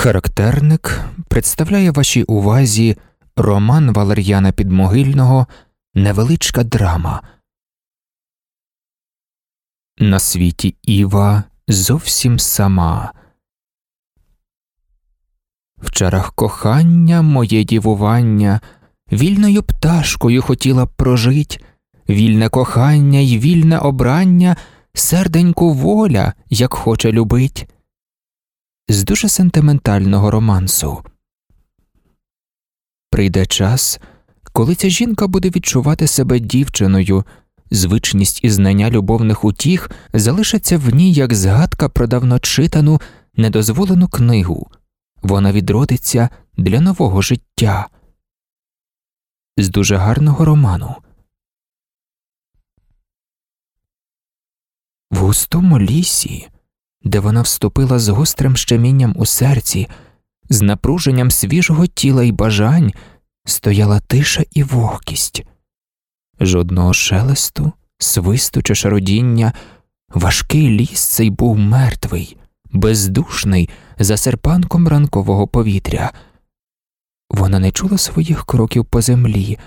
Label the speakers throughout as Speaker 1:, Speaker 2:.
Speaker 1: Характерник представляє вашій увазі роман Валер'яна Підмогильного Невеличка драма. На світі Іва зовсім сама. В чарах кохання моє дівування, вільною пташкою хотіла б прожить, вільне кохання й вільне обрання, серденьку воля, як хоче любить з дуже сентиментального романсу. Прийде час, коли ця жінка буде відчувати себе дівчиною, звичність і знання любовних утіх залишаться в ній як згадка про давно читану, недозволену книгу, вона відродиться для нового життя. З дуже гарного роману. В густому лісі де вона вступила з гострим щемінням у серці, з напруженням свіжого тіла і бажань, стояла тиша і вогкість, жодного шелесту, свисту чи шародіння, важкий ліс цей був мертвий, бездушний за серпанком ранкового повітря. Вона не чула своїх кроків по землі,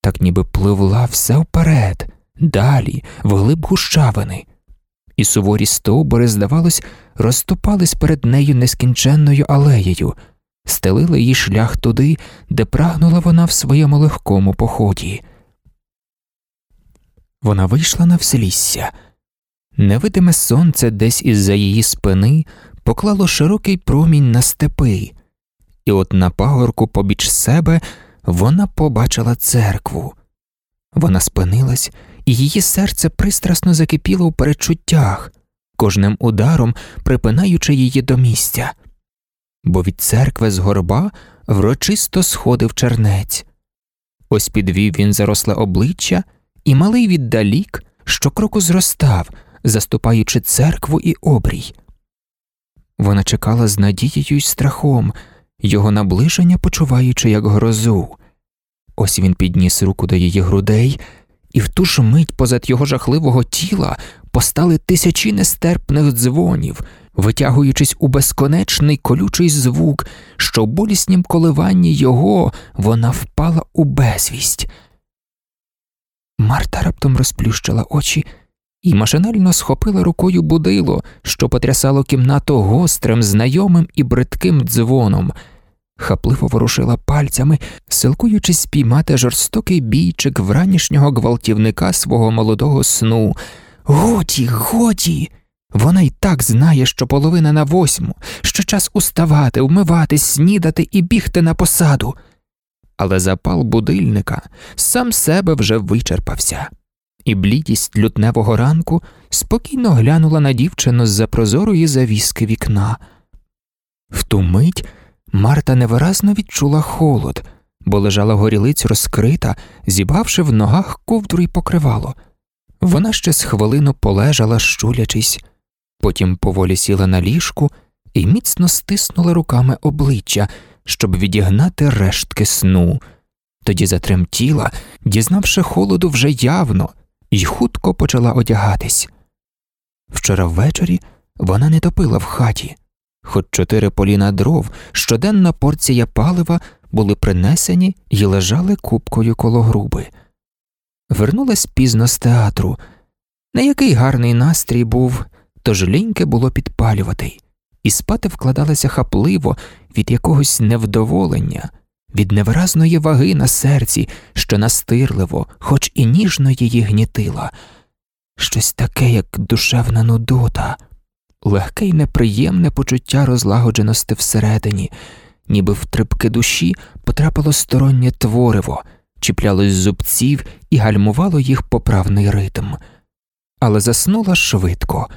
Speaker 1: так ніби пливла все вперед, далі, вглиб гущавини і суворі стовбури, здавалось, розступались перед нею нескінченною алеєю, стелили їй шлях туди, де прагнула вона в своєму легкому поході. Вона вийшла на вслісся. Невидиме сонце десь із за її спини поклало широкий промінь на степи, і от на пагорку побіч себе вона побачила церкву. Вона спинилась і її серце пристрасно закипіло у перечуттях, кожним ударом припинаючи її до місця, бо від церкви з горба врочисто сходив чернець. Ось підвів він заросле обличчя, і малий віддалік, що кроку зростав, заступаючи церкву і обрій. Вона чекала з надією й страхом, його наближення почуваючи як грозу. Ось він підніс руку до її грудей і в ту ж мить позад його жахливого тіла постали тисячі нестерпних дзвонів, витягуючись у безконечний колючий звук, що в боліснім коливанні його вона впала у безвість. Марта раптом розплющила очі і машинально схопила рукою будило, що потрясало кімнату гострим, знайомим і бридким дзвоном хапливо ворушила пальцями, силкуючись спіймати жорстокий бійчик вранішнього гвалтівника свого молодого сну. Годі, годі. Вона й так знає, що половина на восьму, що час уставати, вмиватись, снідати і бігти на посаду. Але запал будильника сам себе вже вичерпався, і блідість лютневого ранку спокійно глянула на дівчину з за прозорої завіски вікна. В ту мить Марта невиразно відчула холод, бо лежала горілиць розкрита, зібавши в ногах ковдру й покривало. Вона ще з хвилину полежала, щулячись, потім поволі сіла на ліжку і міцно стиснула руками обличчя, щоб відігнати рештки сну. Тоді затремтіла, дізнавши холоду вже явно, і хутко почала одягатись. Вчора ввечері вона не топила в хаті, хоч чотири поліна дров, щоденна порція палива були принесені і лежали купкою коло груби. Вернулась пізно з театру. На який гарний настрій був, тож ліньке було підпалювати, і спати вкладалася хапливо від якогось невдоволення, від невиразної ваги на серці, що настирливо, хоч і ніжно її гнітила, щось таке, як душевна нудота легке й неприємне почуття розлагодженості всередині, ніби в трипки душі потрапило стороннє твориво, чіплялось зубців і гальмувало їх поправний ритм, але заснула швидко,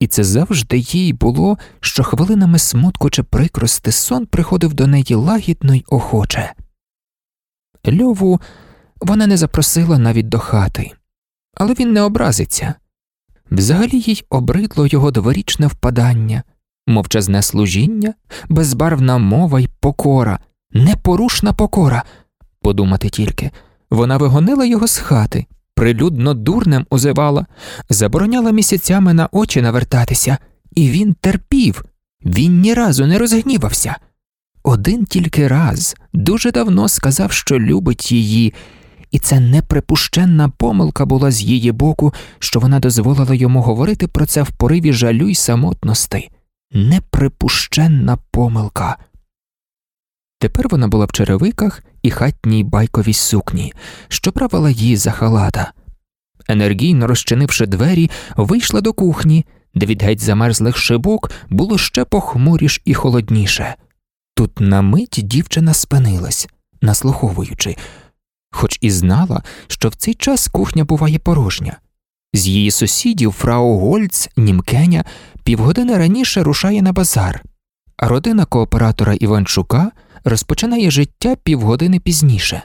Speaker 1: і це завжди їй було, що хвилинами смутку чи прикрости сон приходив до неї лагідно й охоче. Льову вона не запросила навіть до хати, але він не образиться. Взагалі їй обридло його дворічне впадання, мовчазне служіння, безбарвна мова й покора, непорушна покора. Подумати тільки, вона вигонила його з хати, прилюдно дурнем узивала, забороняла місяцями на очі навертатися, і він терпів, він ні разу не розгнівався. Один тільки раз дуже давно сказав, що любить її, і це неприпущенна помилка була з її боку, що вона дозволила йому говорити про це в пориві жалю й самотності. Неприпущенна помилка. Тепер вона була в черевиках і хатній байковій сукні, що правила її за халата. Енергійно розчинивши двері, вийшла до кухні, де від геть замерзлих шибок було ще похмуріш і холодніше. Тут на мить дівчина спинилась, наслуховуючи, хоч і знала, що в цей час кухня буває порожня. З її сусідів фрау Гольц, Німкеня, півгодини раніше рушає на базар, а родина кооператора Іванчука розпочинає життя півгодини пізніше.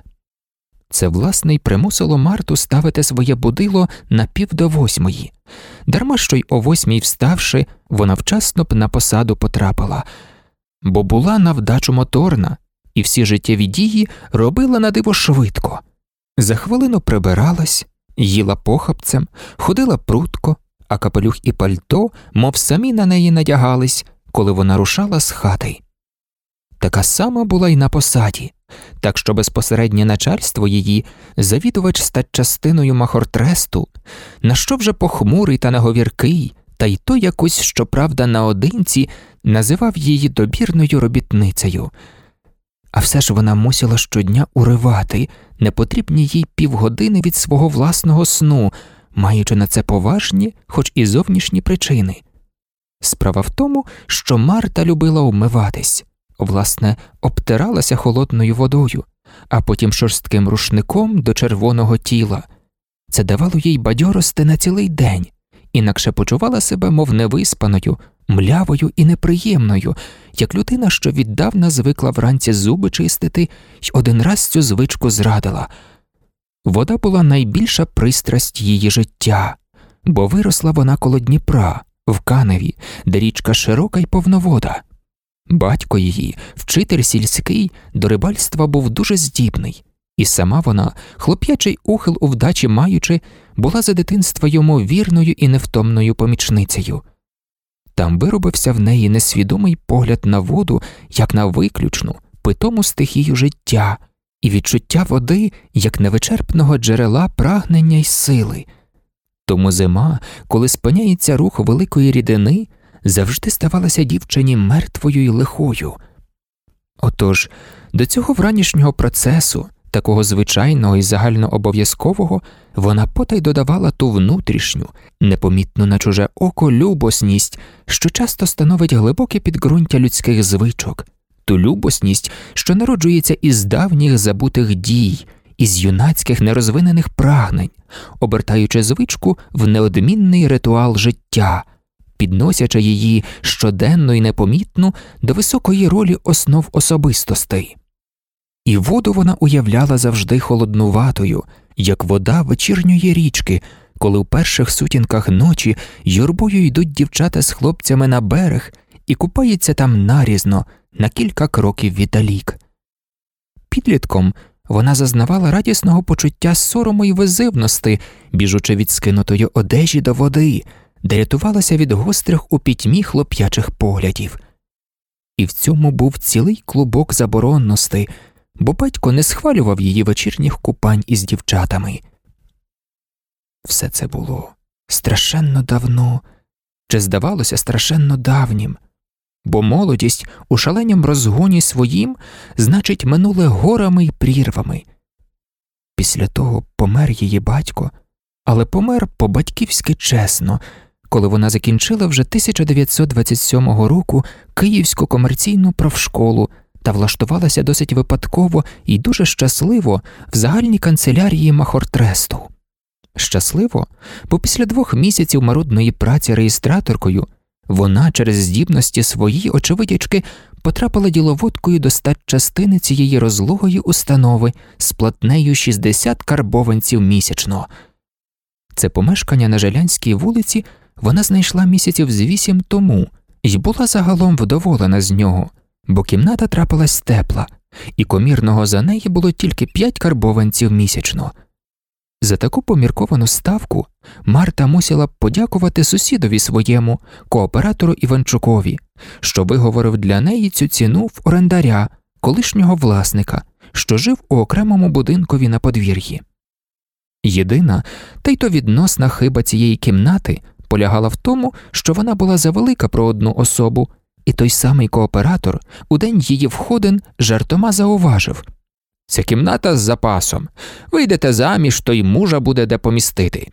Speaker 1: Це власне й примусило Марту ставити своє будило на пів до восьмої, дарма що й о восьмій вставши, вона вчасно б на посаду потрапила, бо була на вдачу моторна, і всі життєві дії робила на диво швидко. За хвилину прибиралась, їла похапцем, ходила прутко, а капелюх і пальто, мов самі на неї надягались, коли вона рушала з хати. Така сама була й на посаді, так що безпосереднє начальство її, завідувач статчастиною махортресту, на що вже похмурий та наговіркий, та й то якось, щоправда, наодинці називав її добірною робітницею. А все ж вона мусила щодня уривати непотрібні їй півгодини від свого власного сну, маючи на це поважні, хоч і зовнішні причини. Справа в тому, що Марта любила умиватись, власне, обтиралася холодною водою, а потім шорстким рушником до червоного тіла. Це давало їй бадьорости на цілий день, інакше почувала себе, мов невиспаною, млявою і неприємною, як людина, що віддавна звикла вранці зуби чистити й один раз цю звичку зрадила. Вода була найбільша пристрасть її життя, бо виросла вона коло Дніпра, в Каневі, де річка широка й повновода. Батько її, вчитель сільський, до рибальства був дуже здібний, і сама вона, хлоп'ячий ухил у вдачі маючи, була за дитинства йому вірною і невтомною помічницею. Там виробився в неї несвідомий погляд на воду, як на виключну, питому стихію життя, і відчуття води як невичерпного джерела прагнення й сили. Тому зима, коли спиняється рух великої рідини, завжди ставалася дівчині мертвою й лихою. Отож, до цього вранішнього процесу, такого звичайного і загальнообов'язкового, вона потай додавала ту внутрішню, непомітну на чуже око любосність, що часто становить глибоке підґрунтя людських звичок, ту любосність, що народжується із давніх забутих дій, із юнацьких нерозвинених прагнень, обертаючи звичку в неодмінний ритуал життя, підносячи її щоденно і непомітно до високої ролі основ особистостей. І воду вона уявляла завжди холоднуватою, як вода вечірньої річки, коли в перших сутінках ночі юрбою йдуть дівчата з хлопцями на берег і купаються там нарізно на кілька кроків віддалік. Підлітком вона зазнавала радісного почуття сорому й визивності, біжучи від скинутої одежі до води, де рятувалася від гострих у пітьмі хлоп'ячих поглядів. І в цьому був цілий клубок заборонностей, бо батько не схвалював її вечірніх купань із дівчатами. Все це було страшенно давно, чи здавалося страшенно давнім, бо молодість у шаленім розгоні своїм, значить, минуле горами й прірвами. Після того помер її батько, але помер по батьківськи чесно, коли вона закінчила вже 1927 року Київську комерційну профшколу та влаштувалася досить випадково і дуже щасливо в загальній канцелярії Махортресту. Щасливо, бо після двох місяців марудної праці реєстраторкою вона через здібності свої очевидячки потрапила діловодкою до статчастини цієї розлогої установи з платнею 60 карбованців місячно. Це помешкання на Желянській вулиці вона знайшла місяців з вісім тому і була загалом вдоволена з нього, бо кімната трапилась тепла, і комірного за неї було тільки п'ять карбованців місячно. За таку помірковану ставку Марта мусила б подякувати сусідові своєму, кооператору Іванчукові, що виговорив для неї цю ціну в орендаря, колишнього власника, що жив у окремому будинкові на подвір'ї. Єдина, та й то відносна хиба цієї кімнати полягала в тому, що вона була завелика про одну особу, і той самий кооператор у день її входин жартома зауважив Ця кімната з запасом. Вийдете заміж, то й мужа буде де помістити.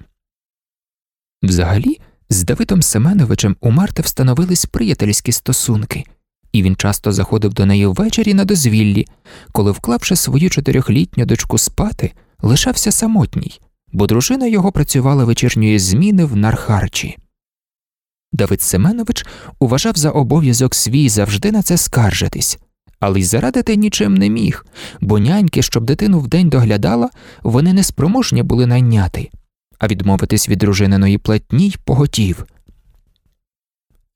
Speaker 1: Взагалі, з Давидом Семеновичем у Марти встановились приятельські стосунки, і він часто заходив до неї ввечері на дозвіллі, коли, вклавши свою чотирьохлітню дочку спати, лишався самотній, бо дружина його працювала вечірньої зміни в нархарчі. Давид Семенович уважав за обов'язок свій завжди на це скаржитись, але й зарадити нічим не міг, бо няньки, щоб дитину вдень доглядала, вони неспроможні були найняти, а відмовитись від дружининої платні й поготів.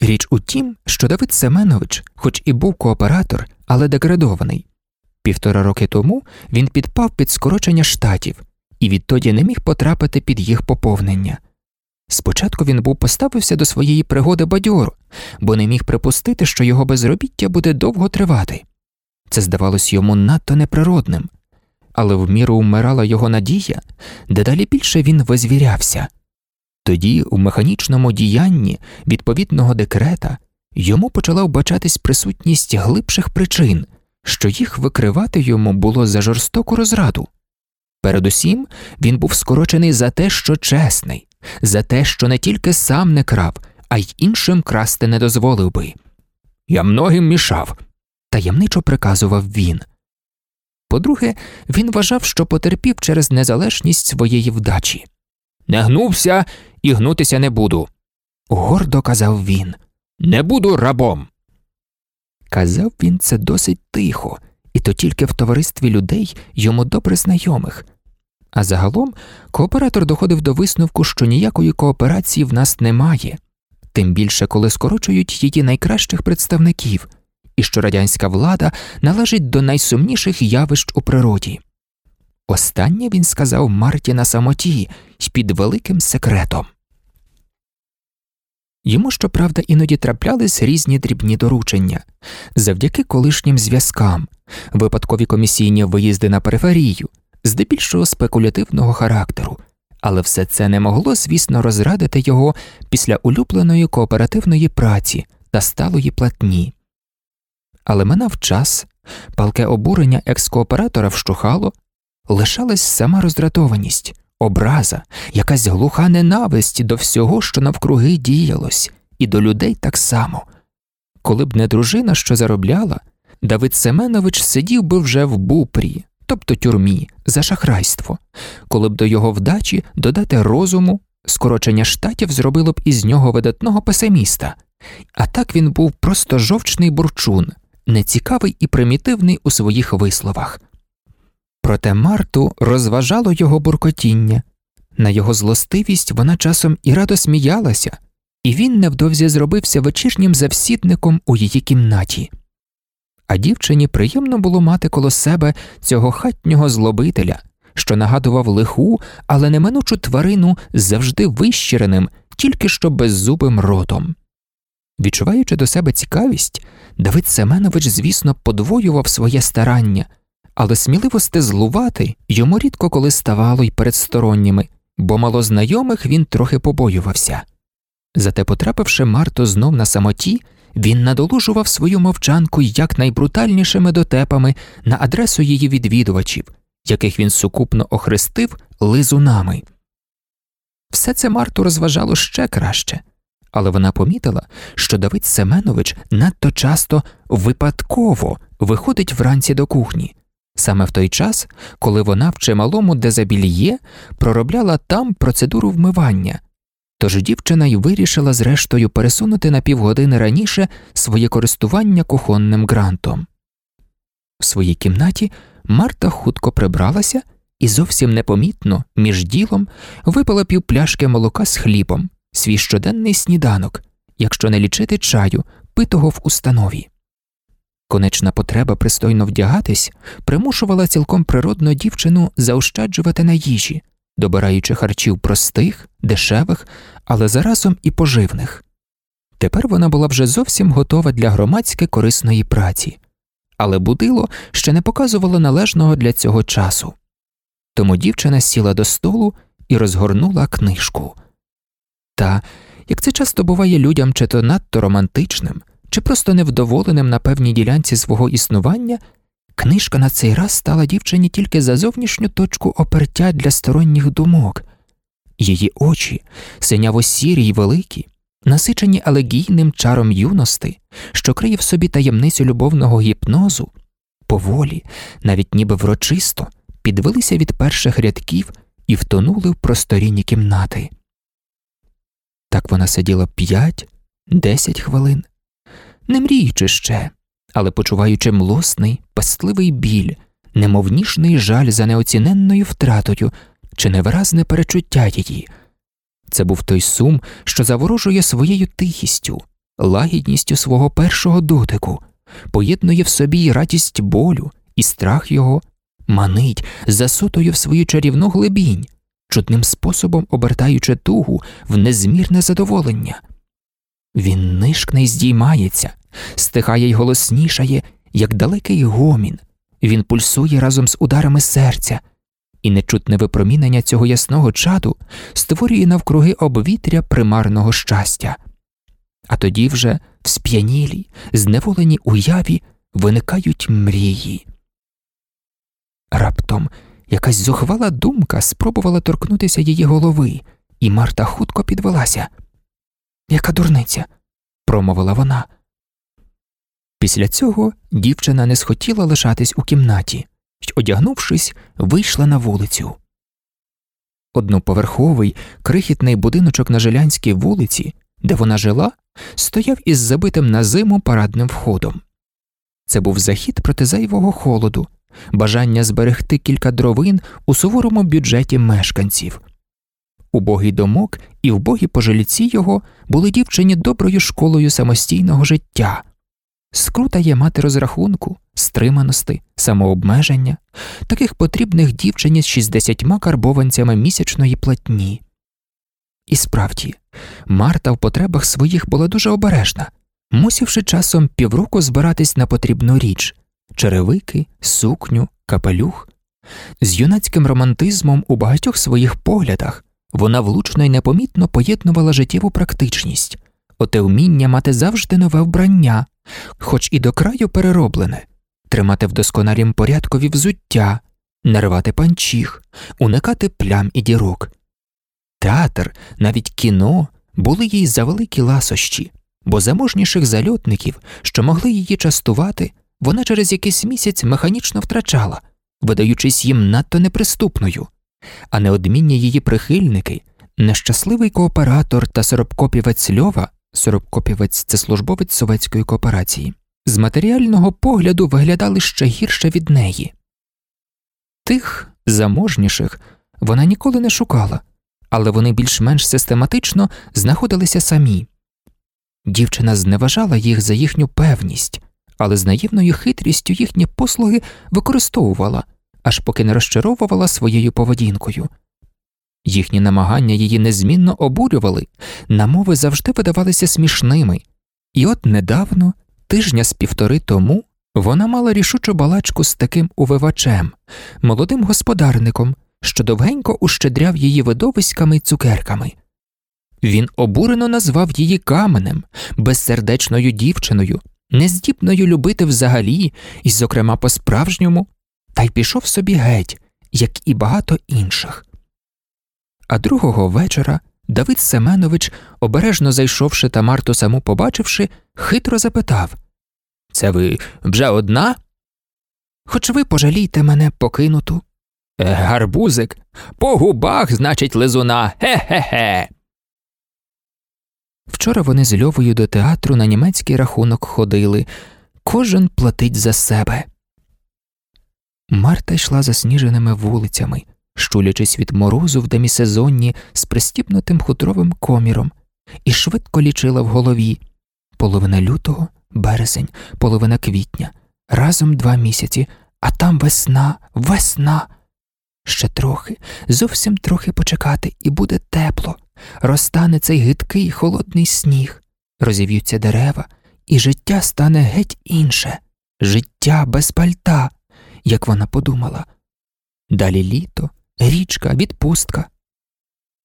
Speaker 1: Річ у тім, що Давид Семенович, хоч і був кооператор, але деградований. Півтора роки тому він підпав під скорочення штатів і відтоді не міг потрапити під їх поповнення. Спочатку він був поставився до своєї пригоди бадьоро, бо не міг припустити, що його безробіття буде довго тривати. Це здавалось йому надто неприродним, але в міру вмирала його надія, дедалі більше він визвірявся. Тоді, у механічному діянні відповідного декрета, йому почала вбачатись присутність глибших причин, що їх викривати йому було за жорстоку розраду. Передусім він був скорочений за те, що чесний, за те, що не тільки сам не крав, а й іншим красти не дозволив би. Я многим мішав, таємничо приказував він. По-друге, він вважав, що потерпів через незалежність своєї вдачі. Не гнувся і гнутися не буду. Гордо казав він. Не буду рабом. Казав він це досить тихо, і то тільки в товаристві людей йому добре знайомих. А загалом кооператор доходив до висновку, що ніякої кооперації в нас немає, тим більше коли скорочують її найкращих представників, і що радянська влада належить до найсумніших явищ у природі. Останнє він сказав Марті на самоті й під великим секретом. Йому, щоправда, іноді траплялись різні дрібні доручення завдяки колишнім зв'язкам, випадкові комісійні виїзди на периферію, здебільшого спекулятивного характеру, але все це не могло, звісно, розрадити його після улюбленої кооперативної праці та сталої платні. Але минав час, палке обурення екскооператора вщухало, лишалась сама роздратованість, образа, якась глуха ненависть до всього, що навкруги діялось, і до людей так само. Коли б не дружина, що заробляла, Давид Семенович сидів би вже в бупрі, тобто тюрмі, за шахрайство, коли б до його вдачі додати розуму, скорочення штатів зробило б із нього видатного песиміста, а так він був просто жовчний бурчун, нецікавий і примітивний у своїх висловах. Проте Марту розважало його буркотіння, на його злостивість вона часом і радо сміялася, і він невдовзі зробився вечірнім завсідником у її кімнаті. А дівчині приємно було мати коло себе цього хатнього злобителя, що нагадував лиху, але неминучу тварину завжди вищиреним, тільки що беззубим ротом. Відчуваючи до себе цікавість, Давид Семенович, звісно, подвоював своє старання, але сміливо стезлувати йому рідко коли ставало й перед сторонніми, бо малознайомих він трохи побоювався. Зате, потрапивши Марту знов на самоті, він надолужував свою мовчанку якнайбрутальнішими дотепами на адресу її відвідувачів, яких він сукупно охрестив лизунами. Все це Марту розважало ще краще, але вона помітила, що Давид Семенович надто часто випадково виходить вранці до кухні, саме в той час, коли вона в чималому дезабільє проробляла там процедуру вмивання. Тож дівчина й вирішила зрештою пересунути на півгодини раніше своє користування кухонним грантом. В своїй кімнаті Марта хутко прибралася і зовсім непомітно, між ділом, випила півпляшки молока з хлібом, свій щоденний сніданок, якщо не лічити чаю, питого в установі. Конечна потреба пристойно вдягатись примушувала цілком природно дівчину заощаджувати на їжі, добираючи харчів простих, дешевих, але заразом і поживних. Тепер вона була вже зовсім готова для громадськи корисної праці, але будило ще не показувало належного для цього часу. Тому дівчина сіла до столу і розгорнула книжку. Та, як це часто буває людям, чи то надто романтичним, чи просто невдоволеним на певній ділянці свого існування, книжка на цей раз стала дівчині тільки за зовнішню точку опертя для сторонніх думок, її очі, синяво сірі й великі, насичені елегійним чаром юності, що криє в собі таємницю любовного гіпнозу, поволі, навіть ніби врочисто, підвелися від перших рядків і втонули в просторінні кімнати. Так вона сиділа п'ять, десять хвилин, не мріючи ще, але почуваючи млосний, пастливий біль, немовнішний жаль за неоціненною втратою чи невиразне перечуття її. Це був той сум, що заворожує своєю тихістю, лагідністю свого першого дотику, поєднує в собі й радість болю, і страх його, манить, засутою в свою чарівну глибінь, чудним способом обертаючи тугу в незмірне задоволення. Він нишкне й здіймається, стихає й голоснішає, як далекий гомін, він пульсує разом з ударами серця, і нечутне випромінення цього ясного чаду створює навкруги обвітря примарного щастя. А тоді вже в сп'янілій, зневоленій уяві виникають мрії. Раптом якась зухвала думка спробувала торкнутися її голови, і Марта хутко підвелася. Яка дурниця? промовила вона. Після цього дівчина не схотіла лишатись у кімнаті й, одягнувшись, вийшла на вулицю. Одноповерховий, крихітний будиночок на Жилянській вулиці, де вона жила, стояв із забитим на зиму парадним входом. Це був захід проти зайвого холоду, бажання зберегти кілька дровин у суворому бюджеті мешканців. Убогий домок і вбогі пожильці його були дівчині доброю школою самостійного життя. Скрута є мати розрахунку, стриманості, самообмеження, таких потрібних дівчині з 60 карбованцями місячної платні. І справді, Марта в потребах своїх була дуже обережна, мусивши часом півроку збиратись на потрібну річ черевики, сукню, капелюх. З юнацьким романтизмом у багатьох своїх поглядах вона влучно й непомітно поєднувала життєву практичність, оте вміння мати завжди нове вбрання, хоч і до краю перероблене, тримати в досконалім порядкові взуття, не рвати панчіх, уникати плям і дірок. Театр, навіть кіно були їй за великі ласощі, бо заможніших зальотників, що могли її частувати, вона через якийсь місяць механічно втрачала, видаючись їм надто неприступною, а неодмінні її прихильники, нещасливий кооператор та соробкопівець Льова, соробкопівець це службовець совєтської кооперації, з матеріального погляду виглядали ще гірше від неї. Тих заможніших вона ніколи не шукала, але вони більш-менш систематично знаходилися самі. Дівчина зневажала їх за їхню певність, але з наївною хитрістю їхні послуги використовувала, аж поки не розчаровувала своєю поведінкою. Їхні намагання її незмінно обурювали, намови завжди видавалися смішними, і от недавно, тижня з півтори тому, вона мала рішучу балачку з таким увивачем, молодим господарником, що довгенько ущедряв її видовиськами й цукерками. Він обурено назвав її каменем, безсердечною дівчиною, нездібною любити взагалі і, зокрема, по справжньому, та й пішов собі геть, як і багато інших. А другого вечора Давид Семенович, обережно зайшовши та Марту саму побачивши, хитро запитав Це ви вже одна? Хоч ви пожалійте мене покинуту. «Е, гарбузик, по губах, значить, лизуна, ге-ге-ге. Вчора вони з Льовою до театру на німецький рахунок ходили, кожен платить за себе. Марта йшла засніженими вулицями, щулячись від морозу в демісезонні з пристібнутим хутровим коміром, і швидко лічила в голові. Половина лютого, березень, половина квітня, разом два місяці, а там весна, весна. Ще трохи, зовсім трохи почекати, і буде тепло, розтане цей гидкий холодний сніг, розів'ються дерева, і життя стане геть інше, життя без пальта, як вона подумала. Далі літо, річка, відпустка.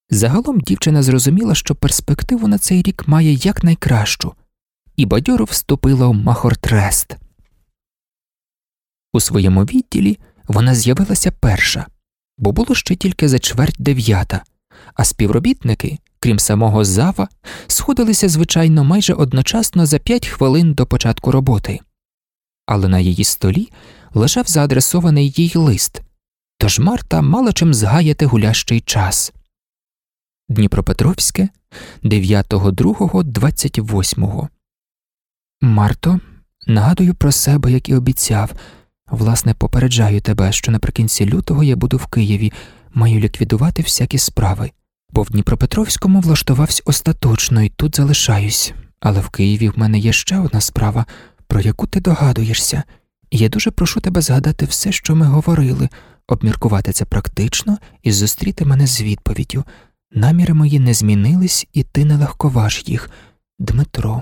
Speaker 1: Загалом дівчина зрозуміла, що перспективу на цей рік має якнайкращу, і бадьоро вступила в Махортрест. У своєму відділі вона з'явилася перша, бо було ще тільки за чверть дев'ята, а співробітники, крім самого зава, сходилися, звичайно, майже одночасно за п'ять хвилин до початку роботи. Але на її столі лежав заадресований їй лист, тож Марта мала чим згаяти гулящий час. Дніпропетровське 9.2.28 Марто, нагадую про себе, як і обіцяв. Власне, попереджаю тебе, що наприкінці лютого я буду в Києві, маю ліквідувати всякі справи, бо в Дніпропетровському влаштувався остаточно і тут залишаюсь, але в Києві в мене є ще одна справа, про яку ти догадуєшся, я дуже прошу тебе згадати все, що ми говорили, обміркувати це практично і зустріти мене з відповіддю. Наміри мої не змінились, і ти не легковаж їх, Дмитро.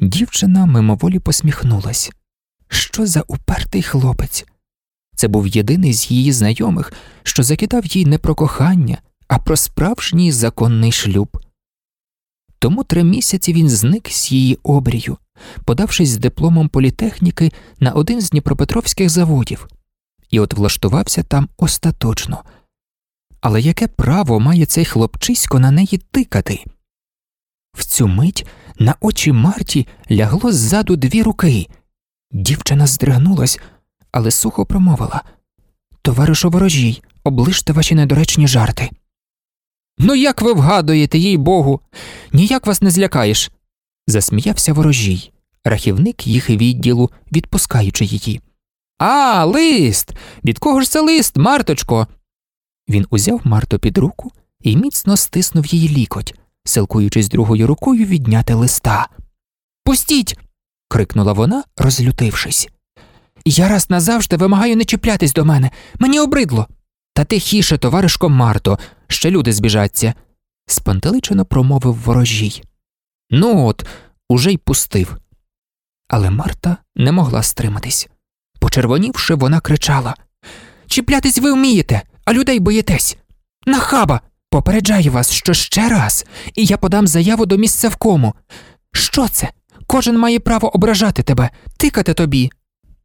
Speaker 1: Дівчина мимоволі посміхнулась. Що за упертий хлопець? Це був єдиний з її знайомих, що закидав їй не про кохання, а про справжній законний шлюб. Тому три місяці він зник з її обрію, подавшись з дипломом політехніки на один з дніпропетровських заводів, і от влаштувався там остаточно. Але яке право має цей хлопчисько на неї тикати? В цю мить на очі Марті лягло ззаду дві руки. Дівчина здригнулась, але сухо промовила Товаришу ворожій, оближте ваші недоречні жарти. Ну, як ви вгадуєте, їй богу, ніяк вас не злякаєш. Засміявся ворожій, рахівник їх відділу, відпускаючи її. А, лист. Від кого ж це лист, Марточко? Він узяв Марту під руку і міцно стиснув її лікоть, силкуючись другою рукою відняти листа. Пустіть. крикнула вона, розлютившись. Я раз назавжди вимагаю не чіплятись до мене. Мені обридло. Та тихіше, товаришко Марто, ще люди збіжаться, спантеличено промовив ворожій. Ну от, уже й пустив. Але Марта не могла стриматись. Почервонівши, вона кричала Чіплятись ви вмієте, а людей боїтесь. Нахаба! Попереджаю вас, що ще раз, і я подам заяву до місцевкому. Що це? Кожен має право ображати тебе, тикати тобі.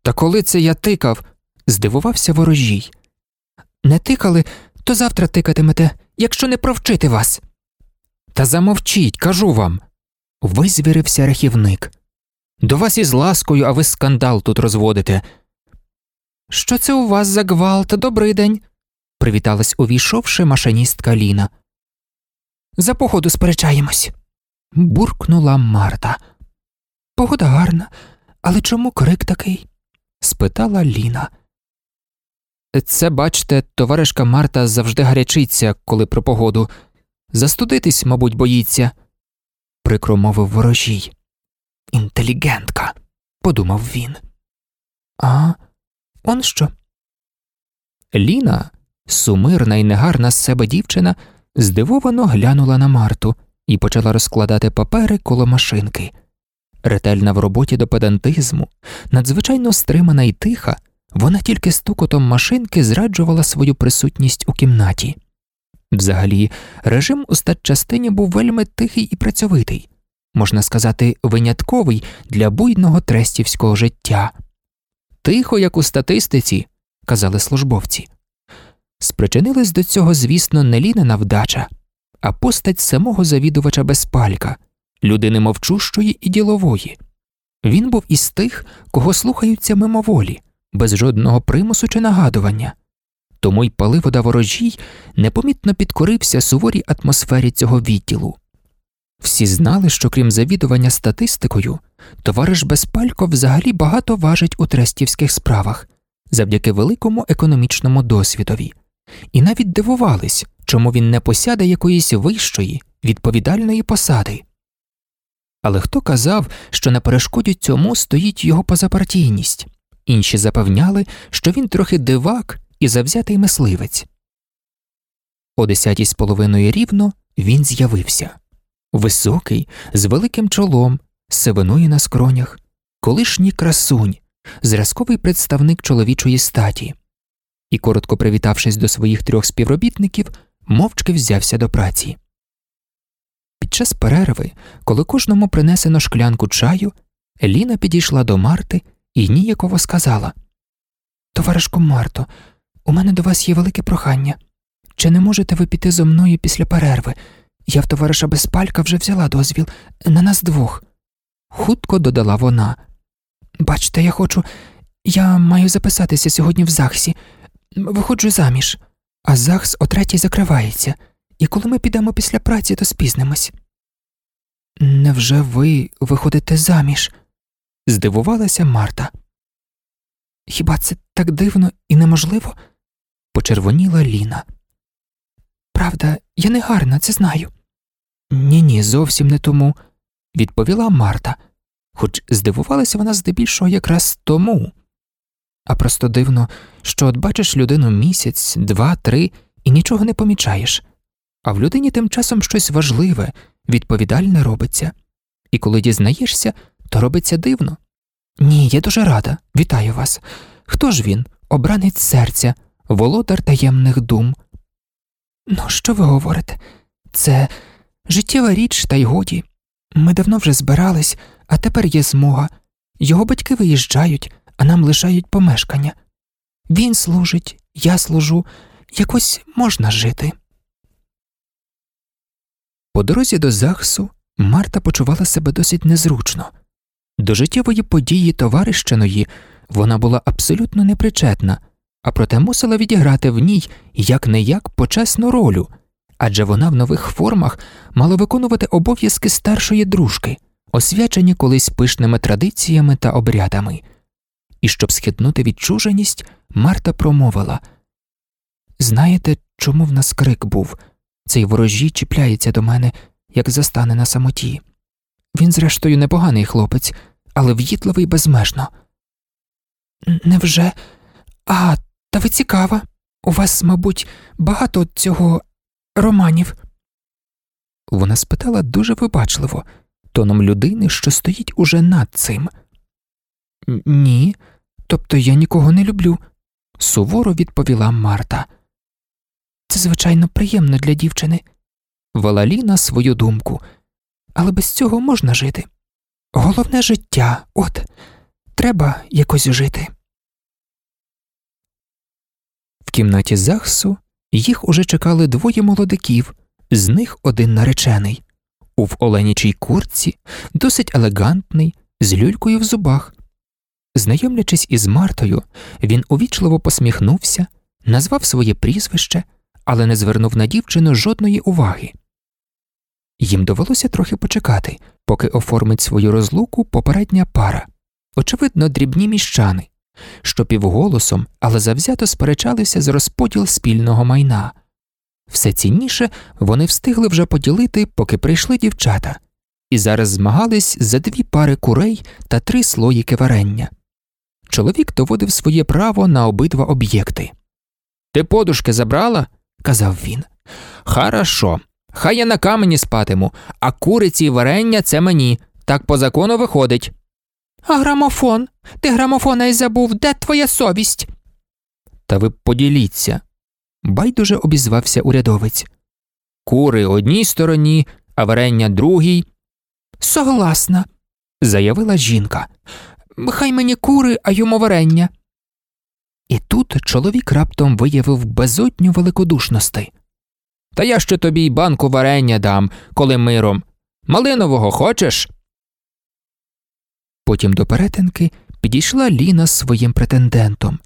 Speaker 1: Та коли це я тикав? здивувався ворожій. Не тикали, то завтра тикатимете, якщо не провчити вас. Та замовчіть, кажу вам. Визвірився рахівник. До вас із ласкою, а ви скандал тут розводите. Що це у вас за гвалт? Добрий день, привіталась увійшовши машиністка Ліна. За походу сперечаємось, буркнула Марта. Погода гарна, але чому крик такий? спитала Ліна. Це, бачте, товаришка Марта завжди гарячиться, коли про погоду. Застудитись, мабуть, боїться, прикро мовив ворожій. Інтелігентка, подумав він. А, он що? Ліна, сумирна і негарна з себе дівчина, здивовано глянула на Марту і почала розкладати папери коло машинки. Ретельна в роботі до педантизму, надзвичайно стримана і тиха, вона тільки стукотом машинки зраджувала свою присутність у кімнаті. Взагалі, режим у статчастині був вельми тихий і працьовитий, можна сказати, винятковий для буйного трестівського життя. Тихо, як у статистиці, казали службовці. Спричинилась до цього, звісно, не лінена вдача, а постать самого завідувача безпалька, людини мовчущої і ділової. Він був із тих, кого слухаються мимоволі, без жодного примусу чи нагадування. Тому й паливода ворожій непомітно підкорився суворій атмосфері цього відділу. Всі знали, що крім завідування статистикою, товариш Безпалько взагалі багато важить у трестівських справах завдяки великому економічному досвідові, і навіть дивувались, чому він не посяде якоїсь вищої, відповідальної посади. Але хто казав, що на перешкоді цьому стоїть його позапартійність, інші запевняли, що він трохи дивак і завзятий мисливець. О десятій з половиною рівно він з'явився високий, з великим чолом, з сивиною на скронях, колишній красунь, зразковий представник чоловічої статі, і, коротко привітавшись до своїх трьох співробітників, мовчки взявся до праці. Під час перерви, коли кожному принесено шклянку чаю, Ліна підійшла до Марти і ніяково сказала Товаришку Марто, у мене до вас є велике прохання. Чи не можете ви піти зо мною після перерви? Я в товариша Безпалька вже взяла дозвіл на нас двох. Хутко додала вона. Бачте, я хочу. Я маю записатися сьогодні в ЗАГСі. Виходжу заміж, а ЗАГС о третій закривається, і коли ми підемо після праці, то спізнимось. Невже ви виходите заміж? здивувалася Марта. Хіба це так дивно і неможливо? Почервоніла Ліна. Правда, я не гарна, це знаю. Ні, ні, зовсім не тому, відповіла Марта, хоч здивувалася вона здебільшого якраз тому. А просто дивно, що от бачиш людину місяць, два, три і нічого не помічаєш, а в людині тим часом щось важливе, відповідальне робиться, і коли дізнаєшся, то робиться дивно. Ні, я дуже рада, вітаю вас. Хто ж він? Обранець серця, володар таємних дум. Ну, що ви говорите? Це життєва річ, та й годі. Ми давно вже збирались, а тепер є змога. Його батьки виїжджають, а нам лишають помешкання. Він служить, я служу, якось можна жити. По дорозі до Захсу Марта почувала себе досить незручно. До життєвої події товарищиної вона була абсолютно непричетна, а проте мусила відіграти в ній як не як почесну роль, адже вона в нових формах мала виконувати обов'язки старшої дружки, освячені колись пишними традиціями та обрядами. І щоб схитнути відчуженість, Марта промовила Знаєте, чому в нас крик був? Цей ворожі чіпляється до мене, як застане на самоті. Він, зрештою, непоганий хлопець, але в'їдливий безмежно. Невже? А, та ви цікава. У вас, мабуть, багато цього романів. Вона спитала дуже вибачливо, тоном людини, що стоїть уже над цим. Ні, тобто я нікого не люблю, суворо відповіла Марта. Це, звичайно, приємно для дівчини, вела Ліна свою думку, але без цього можна жити. Головне життя, от, треба якось жити. Кімнаті Захсу їх уже чекали двоє молодиків, з них один наречений, у в оленячій курці, досить елегантний, з люлькою в зубах. Знайомлячись із Мартою, він увічливо посміхнувся, назвав своє прізвище, але не звернув на дівчину жодної уваги. Їм довелося трохи почекати, поки оформить свою розлуку попередня пара, очевидно, дрібні міщани, що півголосом, але завзято сперечалися з розподіл спільного майна. Все цінніше вони встигли вже поділити, поки прийшли дівчата, і зараз змагались за дві пари курей та три слоїки варення. Чоловік доводив своє право на обидва об'єкти. Ти подушки забрала? казав він. Хорошо. Хай я на камені спатиму, а куриці й варення це мені. Так по закону виходить. А грамофон? Ти грамофона й забув, де твоя совість? Та ви поділіться. Байдуже обізвався урядовець. Кури одній стороні, а варення другій. Согласна, заявила жінка. Хай мені кури, а йому варення. І тут чоловік раптом виявив безодню великодушності. Та я ще тобі й банку варення дам, коли миром. Малинового хочеш? Потім до перетинки підійшла Ліна з своїм претендентом,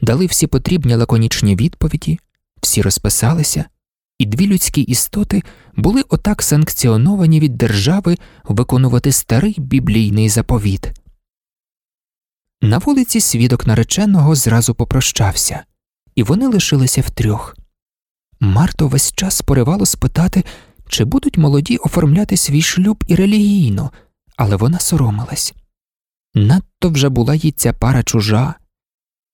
Speaker 1: дали всі потрібні лаконічні відповіді, всі розписалися, і дві людські істоти були отак санкціоновані від держави виконувати старий біблійний заповіт. На вулиці свідок нареченого зразу попрощався, і вони лишилися втрьох. Марто весь час поривало спитати, чи будуть молоді оформляти свій шлюб і релігійно, але вона соромилась. Надто вже була їй ця пара чужа,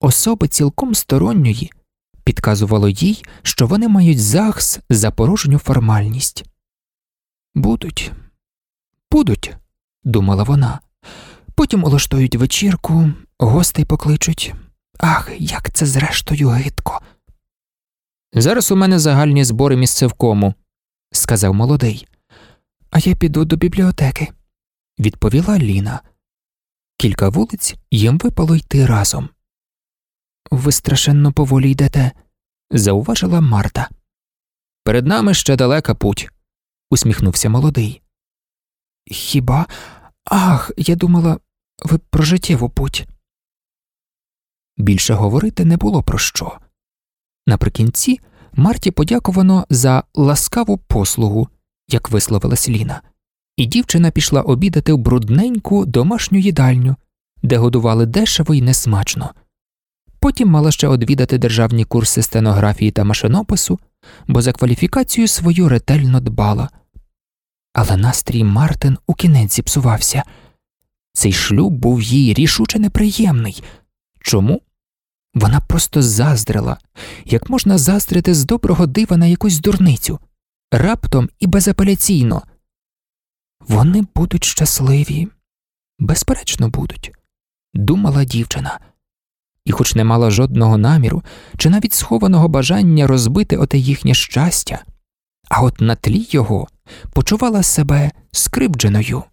Speaker 1: особи цілком сторонньої, підказувало їй, що вони мають захс за порожню формальність. Будуть, будуть, думала вона. Потім улаштують вечірку, гостей покличуть. Ах, як це зрештою гидко. Зараз у мене загальні збори місцевкому, сказав молодий. А я піду до бібліотеки, відповіла Ліна. Кілька вулиць їм випало йти разом. Ви страшенно поволі йдете, зауважила Марта. Перед нами ще далека путь, усміхнувся молодий. Хіба? Ах, я думала, ви про життєву путь. Більше говорити не було про що. Наприкінці Марті подякувано за ласкаву послугу, як висловилась Ліна, і дівчина пішла обідати в брудненьку домашню їдальню, де годували дешево і несмачно. Потім мала ще одвідати державні курси стенографії та машинопису, бо за кваліфікацію свою ретельно дбала. Але настрій Мартин у кінець зіпсувався. Цей шлюб був їй рішуче неприємний. Чому? Вона просто заздрила, як можна заздрити з доброго дива на якусь дурницю, раптом і безапеляційно. Вони будуть щасливі, безперечно, будуть, думала дівчина, і, хоч не мала жодного наміру чи навіть схованого бажання розбити оте їхнє щастя, а от на тлі його почувала себе скривдженою.